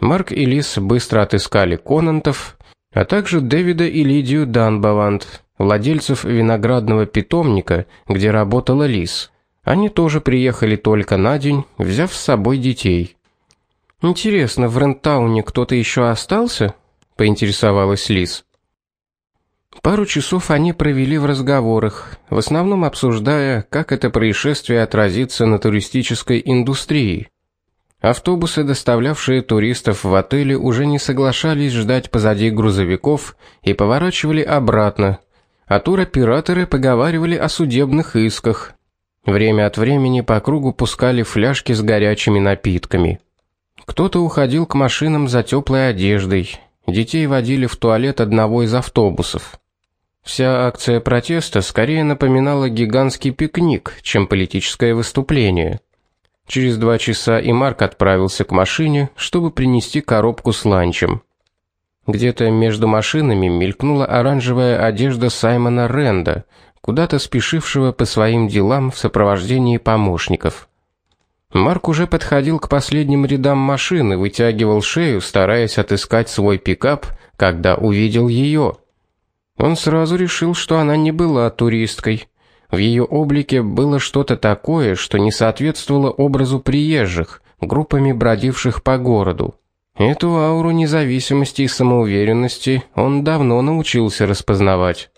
Марк и Лис быстро отыскали Конантов, а также Дэвида и Лидию Данбавант, владельцев виноградного питомника, где работала Лис. Они тоже приехали только на день, взяв с собой детей. Интересно, в Рентауне кто-то еще остался? поинтересовалась Лис. Пару часов они провели в разговорах, в основном обсуждая, как это происшествие отразится на туристической индустрии. Автобусы, доставлявшие туристов в отели, уже не соглашались ждать позади грузовиков и поворачивали обратно. А туроператоры поговаривали о судебных исках. Время от времени по кругу пускали фляжки с горячими напитками. Кто-то уходил к машинам за теплой одеждой. Детей водили в туалет одного из автобусов. Вся акция протеста скорее напоминала гигантский пикник, чем политическое выступление. Через два часа и Марк отправился к машине, чтобы принести коробку с ланчем. Где-то между машинами мелькнула оранжевая одежда Саймона Ренда, куда-то спешившего по своим делам в сопровождении помощников. Марк уже подходил к последним рядам машин и вытягивал шею, стараясь отыскать свой пикап, когда увидел ее. Он сразу решил, что она не была туристкой. В ее облике было что-то такое, что не соответствовало образу приезжих, группами бродивших по городу. Эту ауру независимости и самоуверенности он давно научился распознавать.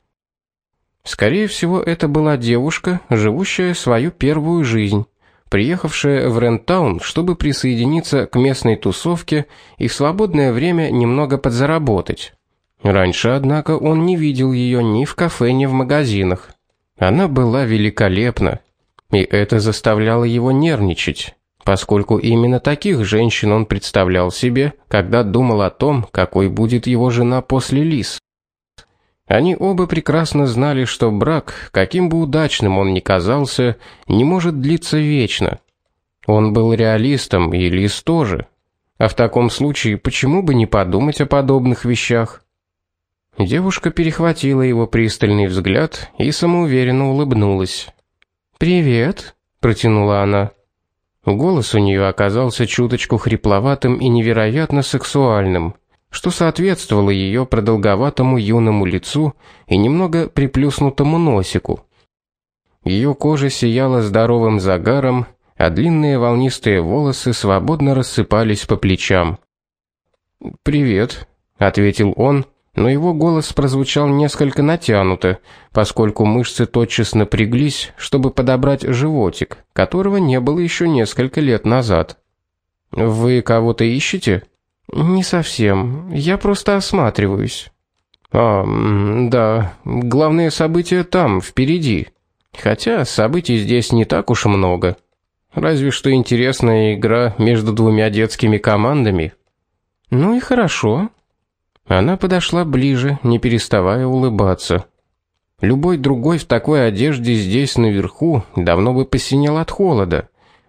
Скорее всего, это была девушка, живущая свою первую жизнь приехавшая в Рентаун, чтобы присоединиться к местной тусовке и в свободное время немного подзаработать. Раньше, однако, он не видел ее ни в кафе, ни в магазинах. Она была великолепна, и это заставляло его нервничать, поскольку именно таких женщин он представлял себе, когда думал о том, какой будет его жена после Лис. Они оба прекрасно знали, что брак, каким бы удачным он ни казался, не может длиться вечно. Он был реалистом, и Лис тоже. А в таком случае почему бы не подумать о подобных вещах? Девушка перехватила его пристальный взгляд и самоуверенно улыбнулась. "Привет", протянула она. Голос у нее оказался чуточку хрипловатым и невероятно сексуальным что соответствовало ее продолговатому юному лицу и немного приплюснутому носику. Ее кожа сияла здоровым загаром, а длинные волнистые волосы свободно рассыпались по плечам. "Привет", ответил он, но его голос прозвучал несколько натянуто, поскольку мышцы тотчас напряглись, чтобы подобрать животик, которого не было еще несколько лет назад. "Вы кого-то ищете?" Не совсем. Я просто осматриваюсь. А, да, главные события там, впереди. Хотя событий здесь не так уж много. Разве что интересная игра между двумя детскими командами. Ну и хорошо. Она подошла ближе, не переставая улыбаться. Любой другой в такой одежде здесь наверху давно бы посинел от холода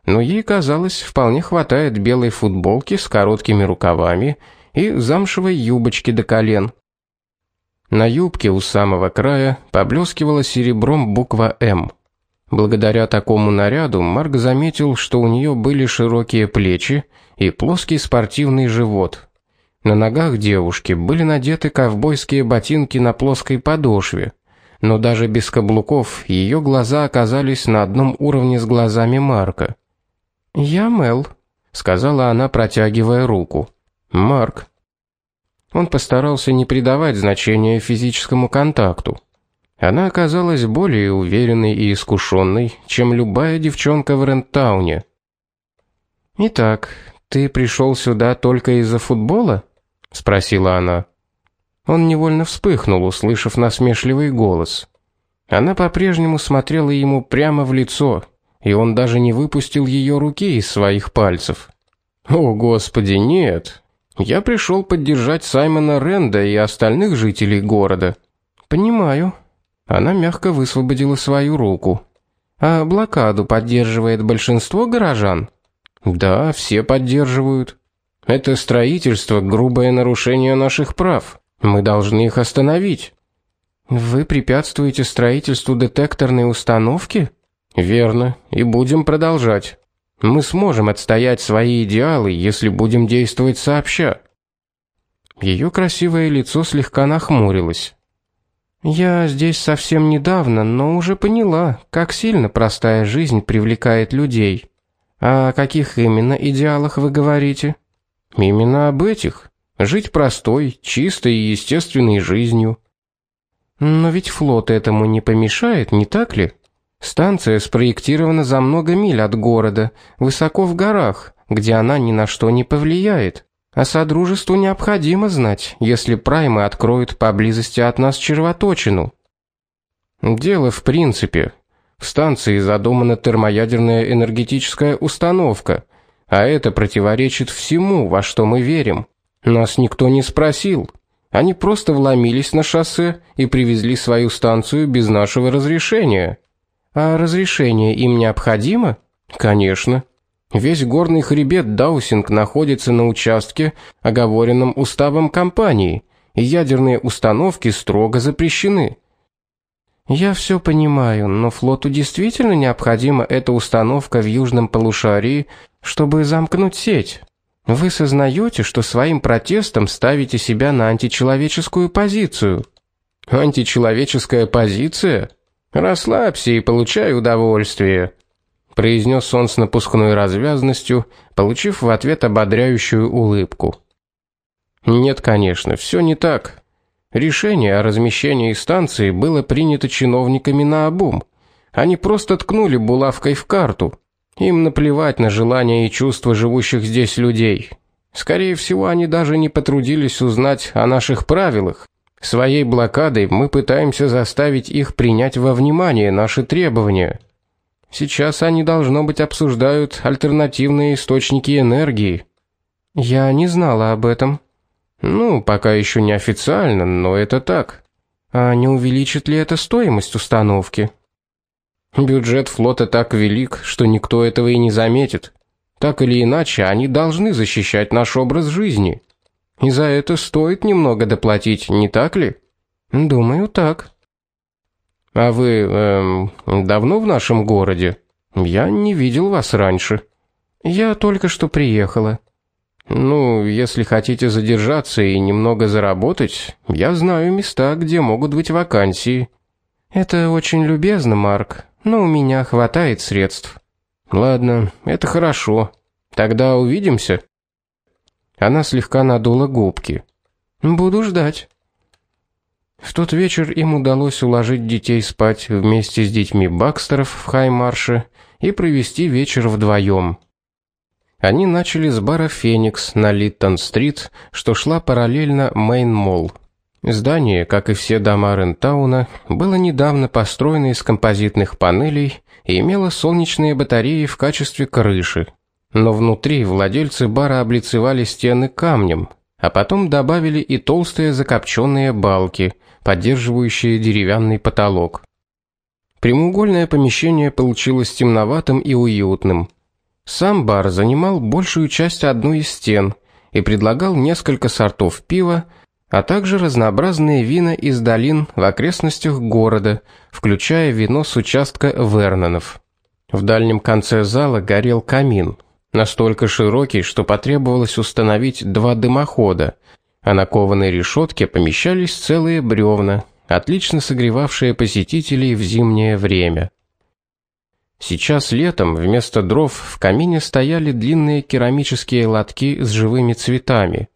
но ей казалось, вполне хватает белой футболки с короткими рукавами и замшевой юбочки до колен. На юбке у самого края поблескивала серебром буква М. Благодаря такому наряду Марк заметил, что у нее были широкие плечи и плоский спортивный живот. На ногах девушки были надеты ковбойские ботинки на плоской подошве, но даже без каблуков ее глаза оказались на одном уровне с глазами Марка. "Я Мел", сказала она, протягивая руку. "Марк". Он постарался не придавать значения физическому контакту. Она оказалась более уверенной и искушенной, чем любая девчонка в Рентауне. "Итак, ты пришел сюда только из-за футбола?" Спросила она. Он невольно вспыхнул, услышав насмешливый голос. Она по-прежнему смотрела ему прямо в лицо, и он даже не выпустил ее руки из своих пальцев. О, господи, нет. Я пришел поддержать Саймона Ренда и остальных жителей города. Понимаю. Она мягко высвободила свою руку. А блокаду поддерживает большинство горожан? Да, все поддерживают. Это строительство грубое нарушение наших прав. Мы должны их остановить. Вы препятствуете строительству детекторной установки? Верно, и будем продолжать. Мы сможем отстоять свои идеалы, если будем действовать сообща. Ее красивое лицо слегка нахмурилось. Я здесь совсем недавно, но уже поняла, как сильно простая жизнь привлекает людей. А о каких именно идеалах вы говорите? Именно об этих. Жить простой, чистой и естественной жизнью. Но ведь флот этому не помешает, не так ли? Станция спроектирована за много миль от города, высоко в горах, где она ни на что не повлияет. А содружеству необходимо знать, если праймы откроют поблизости от нас червоточину. Дело в принципе. В станции задумана термоядерная энергетическая установка, а это противоречит всему, во что мы верим. Нас никто не спросил. Они просто вломились на шоссе и привезли свою станцию без нашего разрешения. А разрешение им необходимо? Конечно. Весь горный хребет Даусинг находится на участке, оговоренном уставом компании, и ядерные установки строго запрещены. Я все понимаю, но флоту действительно необходима эта установка в южном полушарии, чтобы замкнуть сеть. Вы сознаете, что своим протестом ставите себя на античеловеческую позицию? Античеловеческая позиция? Расслабься и получай удовольствие, произнес он с напускной развязностью, получив в ответ ободряющую улыбку. Нет, конечно, все не так. Решение о размещении станции было принято чиновниками наобум. Они просто ткнули булавкой в карту. Им наплевать на желания и чувства живущих здесь людей. Скорее всего, они даже не потрудились узнать о наших правилах. Своей блокадой мы пытаемся заставить их принять во внимание наши требования. Сейчас они должно быть обсуждают альтернативные источники энергии. Я не знала об этом. Ну, пока еще не официально, но это так. А не увеличит ли это стоимость установки? Бюджет флота так велик, что никто этого и не заметит. Так или иначе, они должны защищать наш образ жизни. И за это стоит немного доплатить, не так ли? Думаю, так. А вы эм, давно в нашем городе? Я не видел вас раньше. Я только что приехала. Ну, если хотите задержаться и немного заработать, я знаю места, где могут быть вакансии. Это очень любезно, Марк, но у меня хватает средств. Ладно, это хорошо. Тогда увидимся. Она слегка надула губки. Буду ждать. В тот вечер им удалось уложить детей спать вместе с детьми Бакстеров в Хаймарше и провести вечер вдвоем. Они начали с бара Феникс на Литтон-стрит, что шла параллельно Мейн-молл. Здание, как и все дома Рентауна, было недавно построено из композитных панелей и имело солнечные батареи в качестве крыши но внутри владельцы бара облицевали стены камнем, а потом добавили и толстые закопченные балки, поддерживающие деревянный потолок. Прямоугольное помещение получилось темноватым и уютным. Сам бар занимал большую часть одной из стен и предлагал несколько сортов пива, а также разнообразные вина из долин в окрестностях города, включая вино с участка Вернонов. В дальнем конце зала горел камин, настолько широкий, что потребовалось установить два дымохода, а на кованой решетке помещались целые бревна, отлично согревавшие посетителей в зимнее время. Сейчас летом вместо дров в камине стояли длинные керамические лотки с живыми цветами.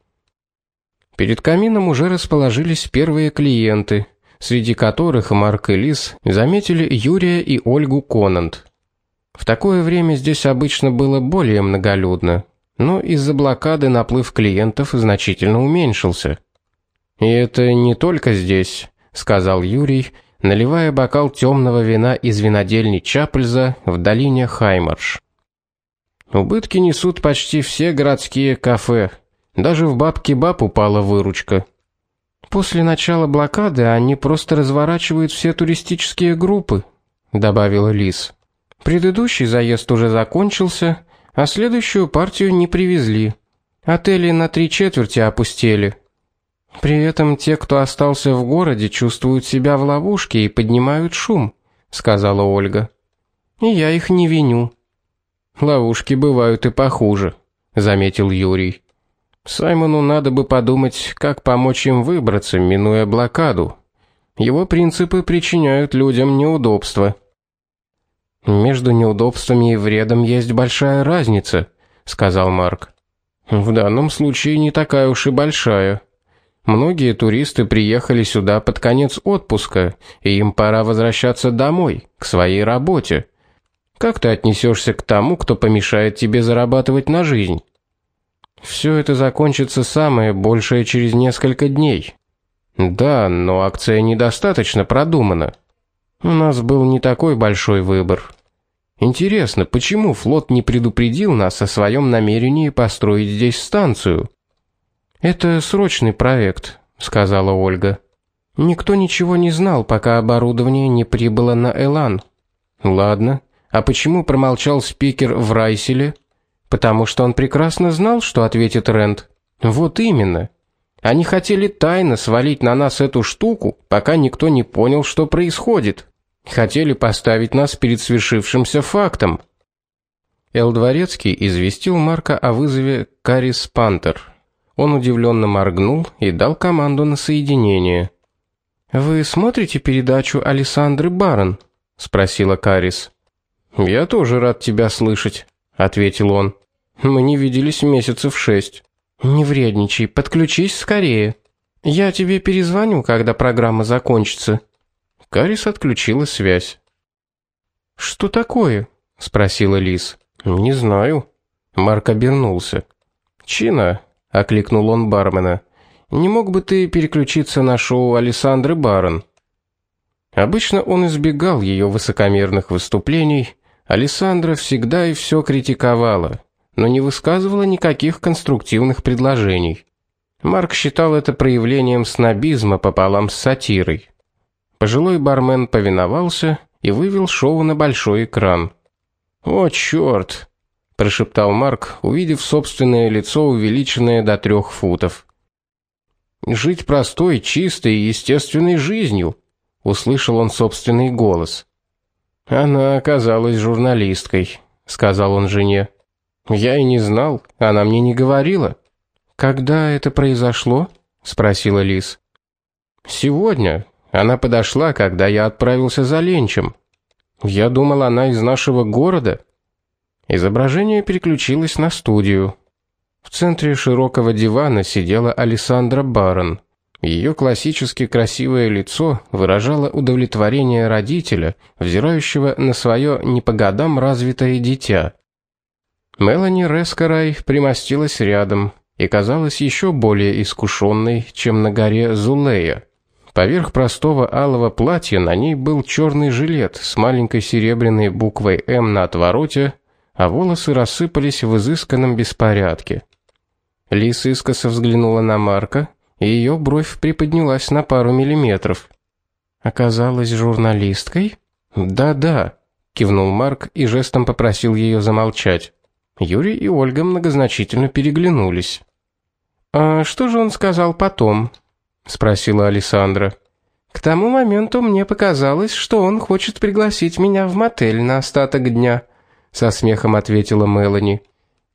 Перед камином уже расположились первые клиенты, среди которых Марк и Лис заметили Юрия и Ольгу Конант. В такое время здесь обычно было более многолюдно, но из-за блокады наплыв клиентов значительно уменьшился. И это не только здесь, сказал Юрий, наливая бокал темного вина из винодельни Чапльза в долине Хаймарш. Убытки несут почти все городские кафе. Даже в Баб-Кебаб упала выручка. После начала блокады они просто разворачивают все туристические группы, добавила Лис. Предыдущий заезд уже закончился, а следующую партию не привезли. Отели на три четверти опустели. При этом те, кто остался в городе, чувствуют себя в ловушке и поднимают шум, сказала Ольга. И я их не виню. Ловушки бывают и похуже, заметил Юрий. Саймону надо бы подумать, как помочь им выбраться, минуя блокаду. Его принципы причиняют людям неудобства. Между неудобствами и вредом есть большая разница, сказал Марк. В данном случае не такая уж и большая. Многие туристы приехали сюда под конец отпуска, и им пора возвращаться домой, к своей работе. Как ты отнесешься к тому, кто помешает тебе зарабатывать на жизнь? Все это закончится самое большее через несколько дней. Да, но акция недостаточно продумана. У нас был не такой большой выбор. Интересно, почему флот не предупредил нас о своем намерении построить здесь станцию? Это срочный проект, сказала Ольга. Никто ничего не знал, пока оборудование не прибыло на Элан. Ладно, а почему промолчал спикер в Райселе? Потому что он прекрасно знал, что ответит Рент. Вот именно. Они хотели тайно свалить на нас эту штуку, пока никто не понял, что происходит. Хотели поставить нас перед свершившимся фактом. Эл Дворецкий известил Марка о вызове Карис Пантер. Он удивленно моргнул и дал команду на соединение. Вы смотрите передачу Александры Барон? спросила Карис. Я тоже рад тебя слышать, ответил он. Мы не виделись месяцев шесть. Не вредничай, подключись скорее. Я тебе перезвоню, когда программа закончится. Карис отключила связь. Что такое? спросила Лис. Не знаю. Марк обернулся. Чина, окликнул он бармена. Не мог бы ты переключиться на шоу Александры Барон? Обычно он избегал ее высокомерных выступлений. Александра всегда и все критиковала, но не высказывала никаких конструктивных предложений. Марк считал это проявлением снобизма пополам с сатирой. Пожилой бармен повиновался и вывел шоу на большой экран. "О чёрт!» – прошептал Марк, увидев собственное лицо, увеличенное до трех футов. Жить простой, чистой и естественной жизнью, услышал он собственный голос. Она оказалась журналисткой, сказал он жене. Я и не знал, она мне не говорила. Когда это произошло? спросила Лис. Сегодня, она подошла, когда я отправился за ленчем. Я думал, она из нашего города. Изображение переключилось на студию. В центре широкого дивана сидела Александра Барон. Ее классически красивое лицо выражало удовлетворение родителя, взирающего на свое не по годам развитое дитя. Мелани Рескарай примостилась рядом и казалась еще более искушенной, чем на горе Зулея. Поверх простого алого платья на ней был черный жилет с маленькой серебряной буквой М на отвороте, а волосы рассыпались в изысканном беспорядке. Лис искоса взглянула на Марка, и ее бровь приподнялась на пару миллиметров. Оказалась журналисткой? Да-да, кивнул Марк и жестом попросил ее замолчать. Юрий и Ольга многозначительно переглянулись. А что же он сказал потом? спросила Александра. К тому моменту мне показалось, что он хочет пригласить меня в мотель на остаток дня, со смехом ответила Мелани.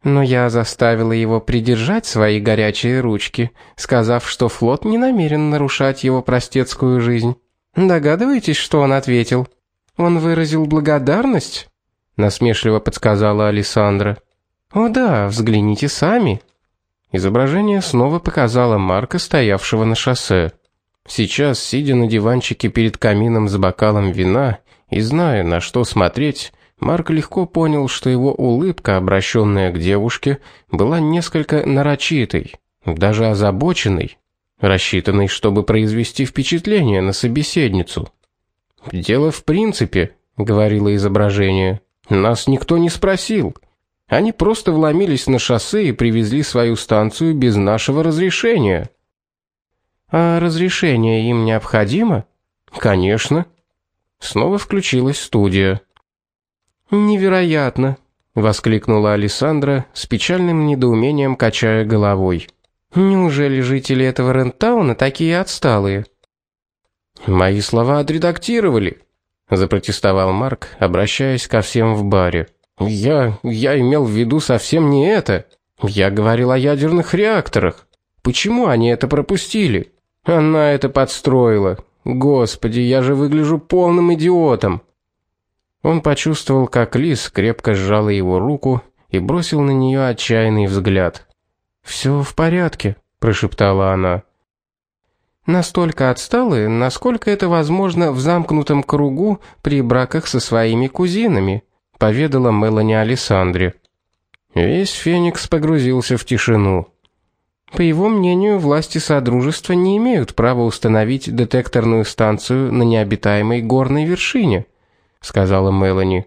Но я заставила его придержать свои горячие ручки, сказав, что флот не намерен нарушать его простецкую жизнь. Догадываетесь, что он ответил? Он выразил благодарность, насмешливо подсказала Александра. О да, взгляните сами. Изображение снова показало Марка, стоявшего на шоссе. Сейчас, сидя на диванчике перед камином с бокалом вина и зная, на что смотреть, Марк легко понял, что его улыбка, обращенная к девушке, была несколько нарочитой, даже озабоченной, рассчитанной, чтобы произвести впечатление на собеседницу. Дело в принципе, говорило изображение. Нас никто не спросил. Они просто вломились на шоссе и привезли свою станцию без нашего разрешения. А разрешение им необходимо? Конечно. Снова включилась студия. Невероятно, воскликнула Александра с печальным недоумением качая головой. Неужели жители этого Рентауна такие отсталые? Мои слова отредактировали, запротестовал Марк, обращаясь ко всем в баре. Я я имел в виду совсем не это. Я говорил о ядерных реакторах. Почему они это пропустили? Она это подстроила. Господи, я же выгляжу полным идиотом. Он почувствовал, как Лис крепко сжала его руку и бросил на нее отчаянный взгляд. «Все в порядке», прошептала она. Настолько отсталые, насколько это возможно в замкнутом кругу при браках со своими кузинами, поведала Мелани Александре. Весь Феникс погрузился в тишину. По его мнению, власти содружества не имеют права установить детекторную станцию на необитаемой горной вершине, сказала Мелани.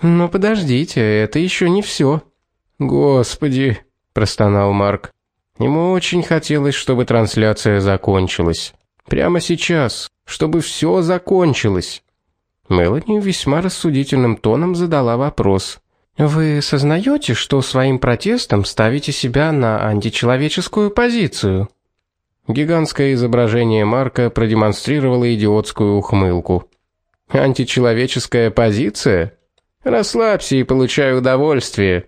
Но подождите, это еще не все. Господи, простонал Марк. Ему очень хотелось, чтобы трансляция закончилась. Прямо сейчас, чтобы все закончилось. Мелани весьма рассудительным тоном задала вопрос. Вы сознаете, что своим протестом ставите себя на античеловеческую позицию? Гигантское изображение Марка продемонстрировало идиотскую ухмылку. Античеловеческая позиция? Расслабься и получай удовольствие.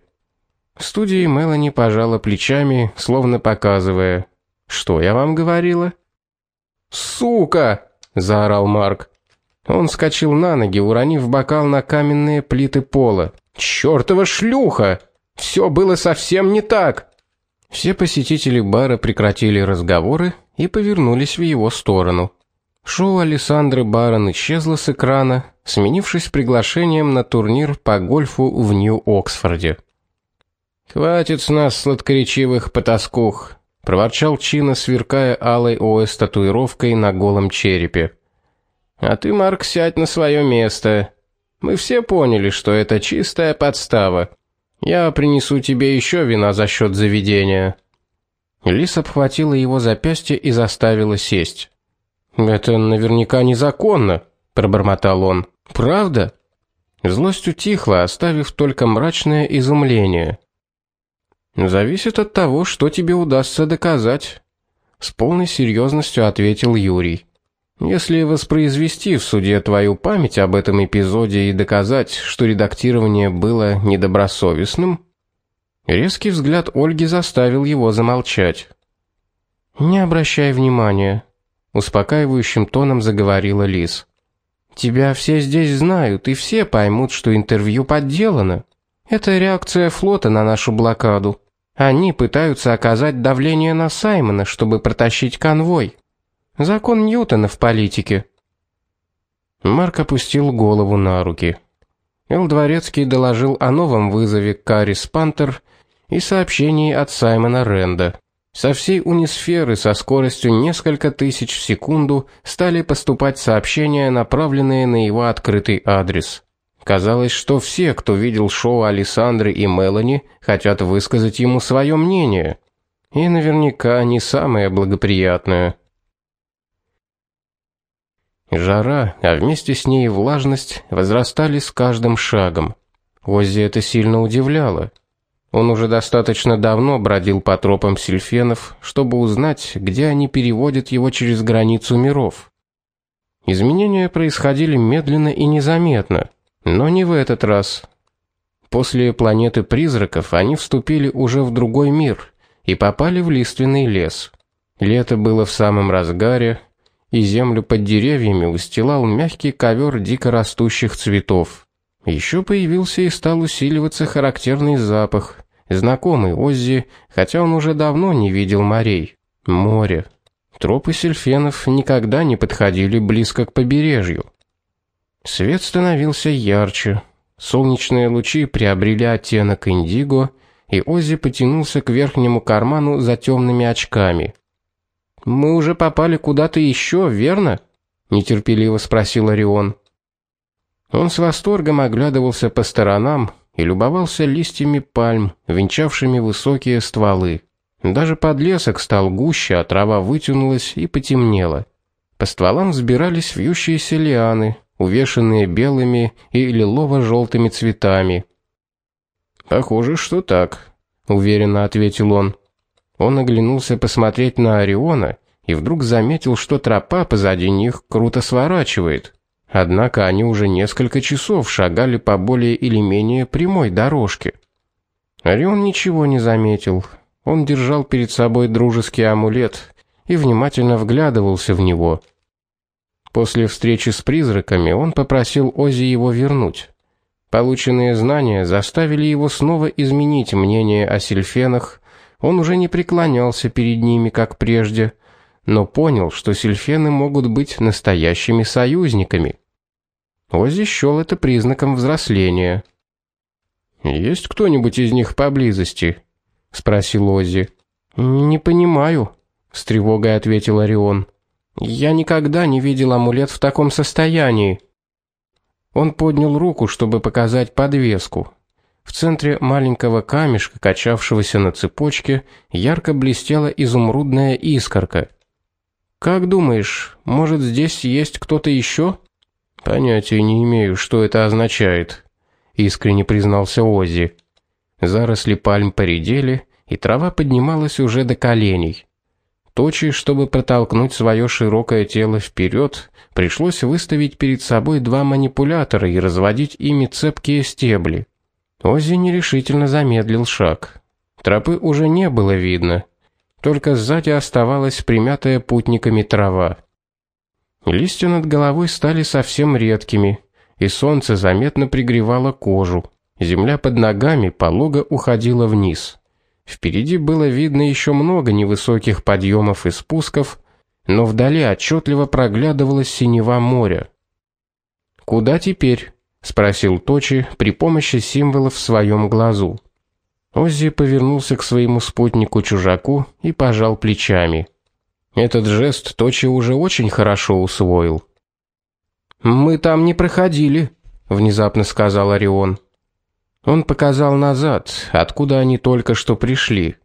В студии Мелани пожала плечами, словно показывая: "Что я вам говорила?" "Сука!" заорал Марк. Он вскочил на ноги, уронив бокал на каменные плиты пола. «Чёртова шлюха! Все было совсем не так!» Все посетители бара прекратили разговоры и повернулись в его сторону. Шоу Александры Барон исчезло с экрана, сменившись приглашением на турнир по гольфу в Нью-Оксфорде. Хватит с нас сладкоречивых потаскух, проворчал Чина, сверкая алой ОС татуировкой на голом черепе. А ты, Марк, сядь на свое место. Мы все поняли, что это чистая подстава. Я принесу тебе еще вина за счет заведения. Лис обхватила его запястье и заставила сесть. Это наверняка незаконно, пробормотал он. Правда? Злость утихла, оставив только мрачное изумление. Зависит от того, что тебе удастся доказать, с полной серьезностью ответил Юрий. Если воспроизвести в суде твою память об этом эпизоде и доказать, что редактирование было недобросовестным, резкий взгляд Ольги заставил его замолчать. Не обращай внимания, успокаивающим тоном заговорила Лиз. Тебя все здесь знают, и все поймут, что интервью подделано. Это реакция флота на нашу блокаду. Они пытаются оказать давление на Саймона, чтобы протащить конвой. Закон Ньютона в политике. Марк опустил голову на руки. Эл Дворецкий доложил о новом вызове Карис Пантер и сообщении от Саймона Ренда. Со всей унисферы со скоростью несколько тысяч в секунду стали поступать сообщения, направленные на его открытый адрес. Казалось, что все, кто видел шоу Александры и Мелани, хотят высказать ему свое мнение. И наверняка не самое благоприятное. Жара, а вместе с ней влажность возрастали с каждым шагом. Оззи это сильно удивляло. Он уже достаточно давно бродил по тропам сильфенов, чтобы узнать, где они переводят его через границу миров. Изменения происходили медленно и незаметно. Но не в этот раз. После планеты призраков они вступили уже в другой мир и попали в лиственный лес. Лето было в самом разгаре, и землю под деревьями устилал мягкий ковер дикорастущих цветов. Еще появился и стал усиливаться характерный запах, знакомый Оззи, хотя он уже давно не видел морей. Море. Тропы сельфенов никогда не подходили близко к побережью. Свет становился ярче. Солнечные лучи приобрели оттенок индиго, и Оззи потянулся к верхнему карману за темными очками. Мы уже попали куда-то еще, верно? нетерпеливо спросил Орион. Он с восторгом оглядывался по сторонам и любовался листьями пальм, венчавшими высокие стволы. Даже подлесок стал гуще, а трава вытянулась и потемнела. По стволам взбирались вьющиеся лианы, увешанные белыми и лилово желтыми цветами. Похоже, что так, уверенно ответил он. Он оглянулся посмотреть на Ориона и вдруг заметил, что тропа позади них круто сворачивает. Однако они уже несколько часов шагали по более или менее прямой дорожке. Орион ничего не заметил. Он держал перед собой дружеский амулет и внимательно вглядывался в него. После встречи с призраками он попросил Ози его вернуть. Полученные знания заставили его снова изменить мнение о сильфенах. Он уже не преклонялся перед ними, как прежде, но понял, что сильфены могут быть настоящими союзниками. Ози счел это признаком взросления. Есть кто-нибудь из них поблизости? спросил Ози. Не понимаю, с тревогой ответил Орион. Я никогда не видел амулет в таком состоянии. Он поднял руку, чтобы показать подвеску. В центре маленького камешка, качавшегося на цепочке, ярко блестела изумрудная искорка. Как думаешь, может, здесь есть кто-то еще? Понятия не имею, что это означает, искренне признался Оззи. Заросли пальм поредели, и трава поднималась уже до коленей. Точи, чтобы протолкнуть свое широкое тело вперед, пришлось выставить перед собой два манипулятора и разводить ими цепкие стебли. Оззи нерешительно замедлил шаг. Тропы уже не было видно, только сзади оставалась примятая путниками трава. Листья над головой стали совсем редкими, и солнце заметно пригревало кожу. Земля под ногами полого уходила вниз. Впереди было видно еще много невысоких подъемов и спусков, но вдали отчетливо проглядывалось синева моря. Куда теперь? Спросил Точи при помощи символов в своем глазу. Оззи повернулся к своему спутнику-чужаку и пожал плечами. Этот жест Точи уже очень хорошо усвоил. Мы там не проходили, внезапно сказал Орион. Он показал назад, откуда они только что пришли.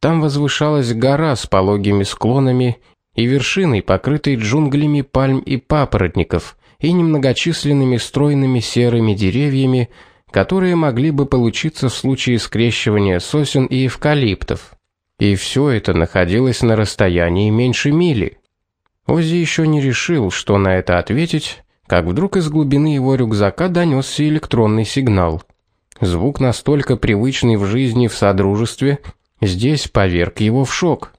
Там возвышалась гора с пологими склонами и вершиной, покрытой джунглями пальм и папоротников, и немногочисленными стройными серыми деревьями, которые могли бы получиться в случае скрещивания сосен и эвкалиптов. И все это находилось на расстоянии меньше мили. Ози еще не решил, что на это ответить, как вдруг из глубины его рюкзака донесся электронный сигнал. Звук настолько привычный в жизни в содружестве, здесь поверг его в шок.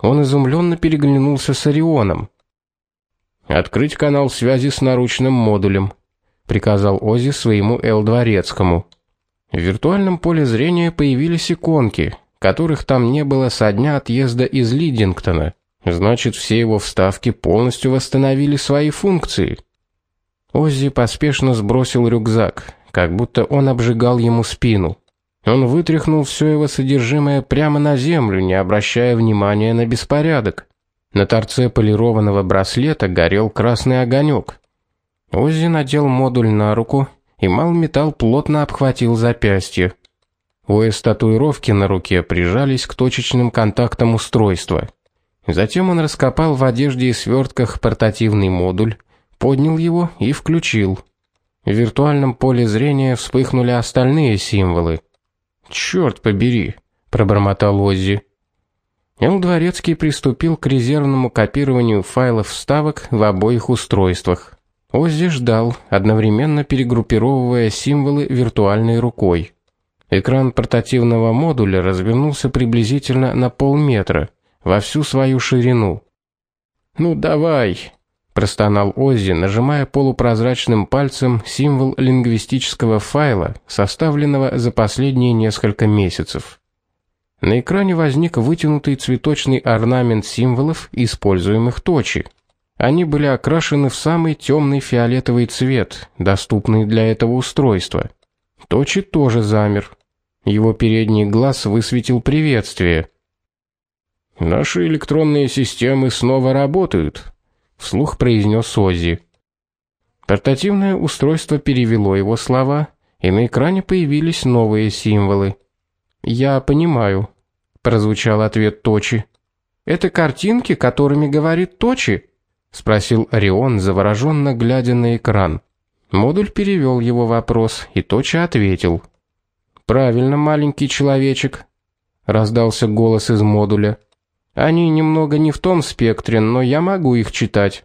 Он изумленно переглянулся с Орионом. Открыть канал связи с наручным модулем, приказал Ози своему Эл Дворецкому. В виртуальном поле зрения появились иконки, которых там не было со дня отъезда из Лидингтона. Значит, все его вставки полностью восстановили свои функции. Оззи поспешно сбросил рюкзак, как будто он обжигал ему спину. Он вытряхнул все его содержимое прямо на землю, не обращая внимания на беспорядок. На торце полированного браслета горел красный огонек. Оззи надел модуль на руку, и мал-металл плотно обхватил запястье. Уэс татуировки на руке прижались к точечным контактам устройства. Затем он раскопал в одежде и свертках портативный модуль, поднял его и включил. В виртуальном поле зрения вспыхнули остальные символы. «Черт побери, пробормотал Оззи. Эл Дворецкий приступил к резервному копированию файлов вставок в обоих устройствах. Оззи ждал, одновременно перегруппировывая символы виртуальной рукой. Экран портативного модуля развернулся приблизительно на полметра во всю свою ширину. Ну давай, простонал Оззи, нажимая полупрозрачным пальцем символ лингвистического файла, составленного за последние несколько месяцев. На экране возник вытянутый цветочный орнамент символов, используемых точи. Они были окрашены в самый темный фиолетовый цвет, доступный для этого устройства. Точи тоже замер. Его передний глаз высветил приветствие. Наши электронные системы снова работают, вслух произнес Оззи. Портативное устройство перевело его слова, и на экране появились новые символы. "Я понимаю", прозвучал ответ Точи. "Это картинки, которыми говорит Точи?" спросил Орион, завороженно глядя на экран. Модуль перевел его вопрос, и Точи ответил: "Правильно, маленький человечек", раздался голос из модуля. Они немного не в том спектре, но я могу их читать.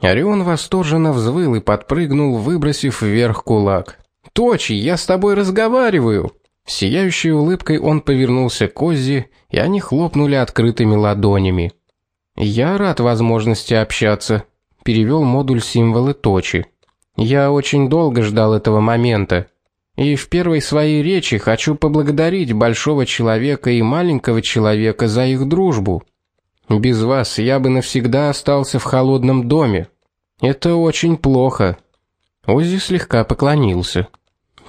Орион восторженно взвыл и подпрыгнул, выбросив вверх кулак. "Точи, я с тобой разговариваю". Сияющей улыбкой он повернулся к Оззи, и они хлопнули открытыми ладонями. "Я рад возможности общаться", перевел модуль символы Точи. "Я очень долго ждал этого момента. И в первой своей речи хочу поблагодарить большого человека и маленького человека за их дружбу. Без вас я бы навсегда остался в холодном доме. Это очень плохо. Оззи слегка поклонился.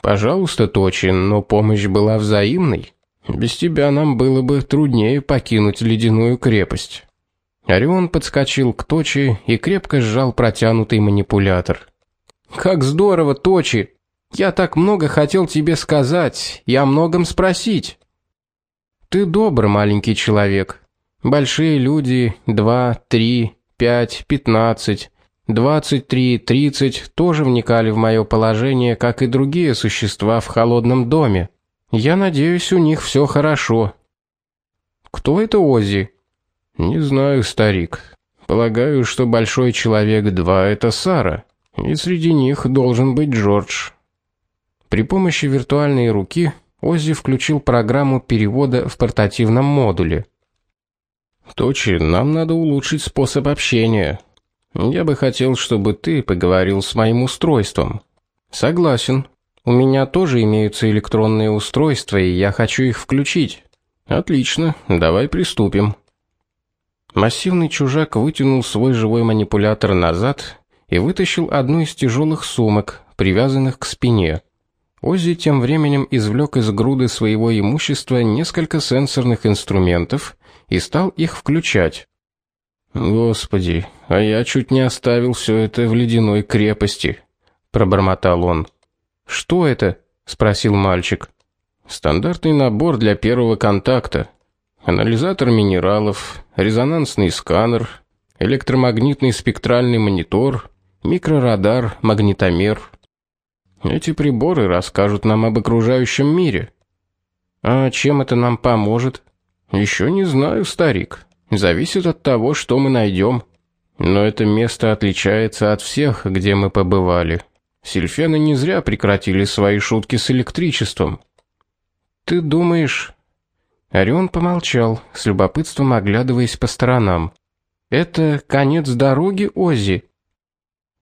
Пожалуйста, Точин, но помощь была взаимной. Без тебя нам было бы труднее покинуть ледяную крепость. Орион подскочил к Точи и крепко сжал протянутый манипулятор. Как здорово, Точи. Я так много хотел тебе сказать о многом спросить. Ты добр, маленький человек. Большие люди, два, три, пять, пятнадцать, двадцать три, тридцать тоже вникали в мое положение, как и другие существа в холодном доме. Я надеюсь, у них все хорошо. Кто это Ози? Не знаю, старик. Полагаю, что большой человек два это Сара, и среди них должен быть Джордж. При помощи виртуальной руки Ози включил программу перевода в портативном модуле. Точи, нам надо улучшить способ общения. Я бы хотел, чтобы ты поговорил с моим устройством. Согласен. У меня тоже имеются электронные устройства, и я хочу их включить. Отлично, давай приступим. Массивный чужак вытянул свой живой манипулятор назад и вытащил одну из тяжелых сумок, привязанных к спине. Оззи тем временем извлек из груды своего имущества несколько сенсорных инструментов и стал их включать. Господи, а я чуть не оставил все это в ледяной крепости, пробормотал он. Что это? спросил мальчик. Стандартный набор для первого контакта. Анализатор минералов, резонансный сканер, электромагнитный спектральный монитор, микрорадар, магнитомер. Эти приборы расскажут нам об окружающем мире. А чем это нам поможет? Еще не знаю, старик. Зависит от того, что мы найдем. Но это место отличается от всех, где мы побывали. Сильфены не зря прекратили свои шутки с электричеством. Ты думаешь? Орион помолчал, с любопытством оглядываясь по сторонам. Это конец дороги, Ози.